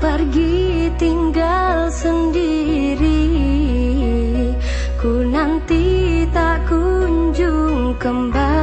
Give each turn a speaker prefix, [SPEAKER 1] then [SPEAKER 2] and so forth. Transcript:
[SPEAKER 1] pergi tinggal sendiri. Ku nanti tak kunjung kembali.